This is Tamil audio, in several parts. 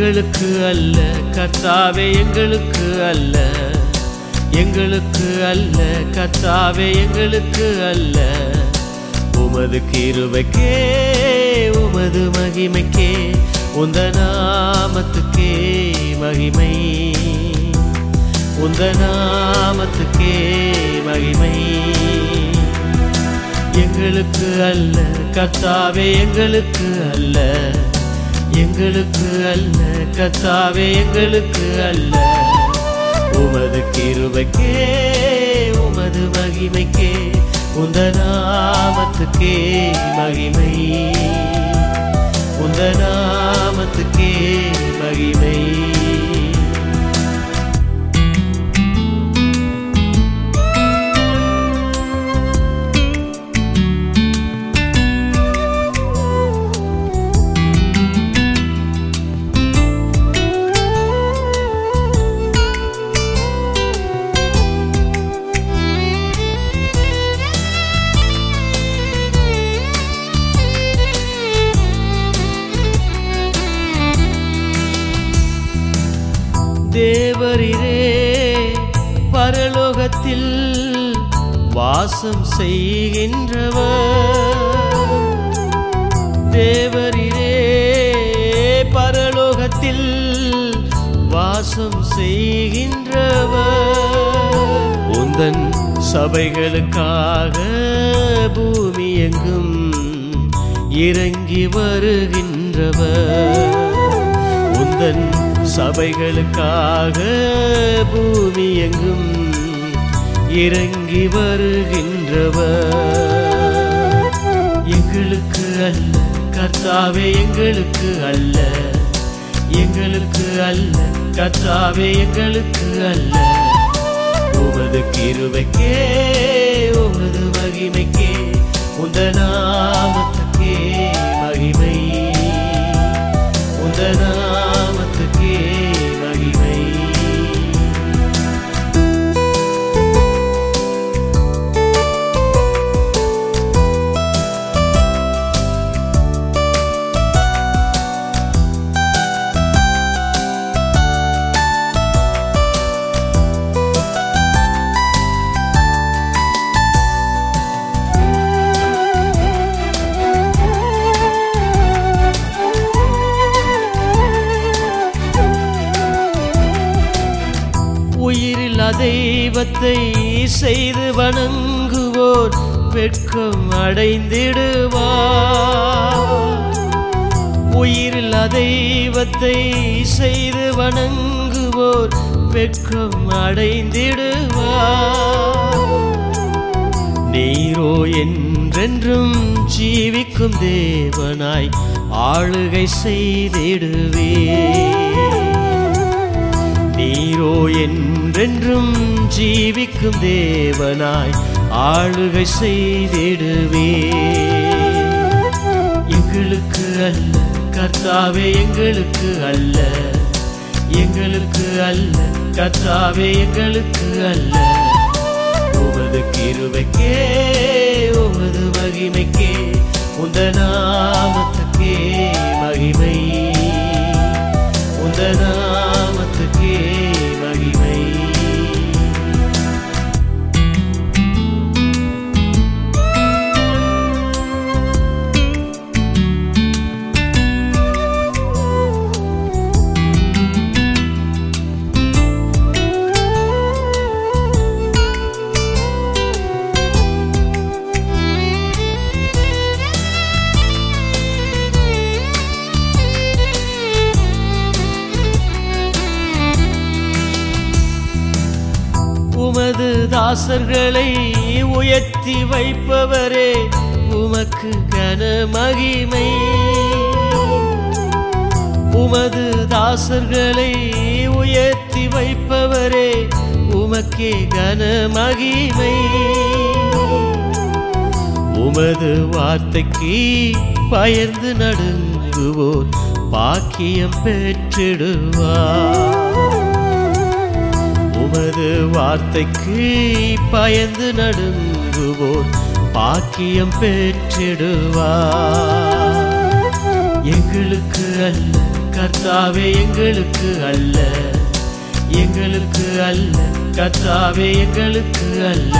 எங்களுக்கு அல்ல கத்தாவே எங்களுக்கு அல்ல. எங்களுக்கு அல்ல கத்தாவே எங்களுக்கு அல்ல. உமது கிருவைக்கே உமது மகிமைக்கே உந்த நாமத்துக்கே மகிமை. உந்த நாமத்துக்கே மகிமை. எங்களுக்கு அல்ல கத்தாவே எங்களுக்கு அல்ல. எங்களுக்கு அல்ல கத்தாவே எங்களுக்கு அல்ல. உமது கிருபைக்கே உமது மகிமைக்கே உந்த நாமத்துக்கே மகிமை. உந்த நாமத்துக்கே மகிமை. தேவரிரே பரலோகத்தில் வாசம் செய்கின்றவர். தேவரிரே பரலோகத்தில் வாசம் செய்கின்றவர். உந்தன் சபைகளுக்காக பூமி எங்கும் இறங்கி வருகின்றவர். உந்தன் சபைகளுக்காக பூமி எங்கும் இறங்கி வருகின்றவர். எங்களுக்கு அல்ல கர்த்தாவே எங்களுக்கு அல்ல. எங்களுக்கு அல்ல கர்த்தாவே எங்களுக்கு அல்ல. உமது கிருவைக்கே உமது மகிமைக்கே உந்த நாமத்து தெய்வத்தை செய்து வணங்குவோர் வெட்கம் அடைந்திடுவார். உயிரில்லா தெய்வத்தை செய்து வணங்குவோர் வெட்கம் அடைந்திடுவார். நீரோ என்றென்றும் ஜீவிக்கும் தேவனாய் ஆளுகை செய்திடுவே என்றும் ஜீவிக்கும் தேவனாய் ஆளுகை செய்திடுவே. எங்களுக்கு அல்ல கர்த்தாவே எங்களுக்கு அல்ல. எங்களுக்கு அல்ல கர்த்தாவே எங்களுக்கு அல்ல. உமது கிருவைக்கே உமது மகிமைக்கே உந்த நாமத்துக்கே மகிமை. தாசர்களை உயர்த்தி வைப்பவரே உமக்கு கன மகிமை. உமது தாசர்களை உயர்த்தி வைப்பவரே உமக்கே கன மகிமை. உமது வார்த்தைக்கு பயந்து நடுங்குவோர் பாக்கியம் பெற்றிடுவார். உமது வார்த்தைக்கு பயந்து நடுங்குவோர் பாக்கியம் பெற்றிடுவார். எங்களுக்கு அல்ல கர்த்தாவே எங்களுக்கு அல்ல. எங்களுக்கு அல்ல கர்த்தாவே எங்களுக்கு அல்ல.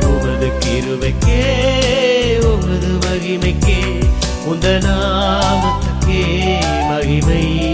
உமது கிருவைக்கே உமது மகிமைக்கே உந்த நாமத்துக்கே மகிமை.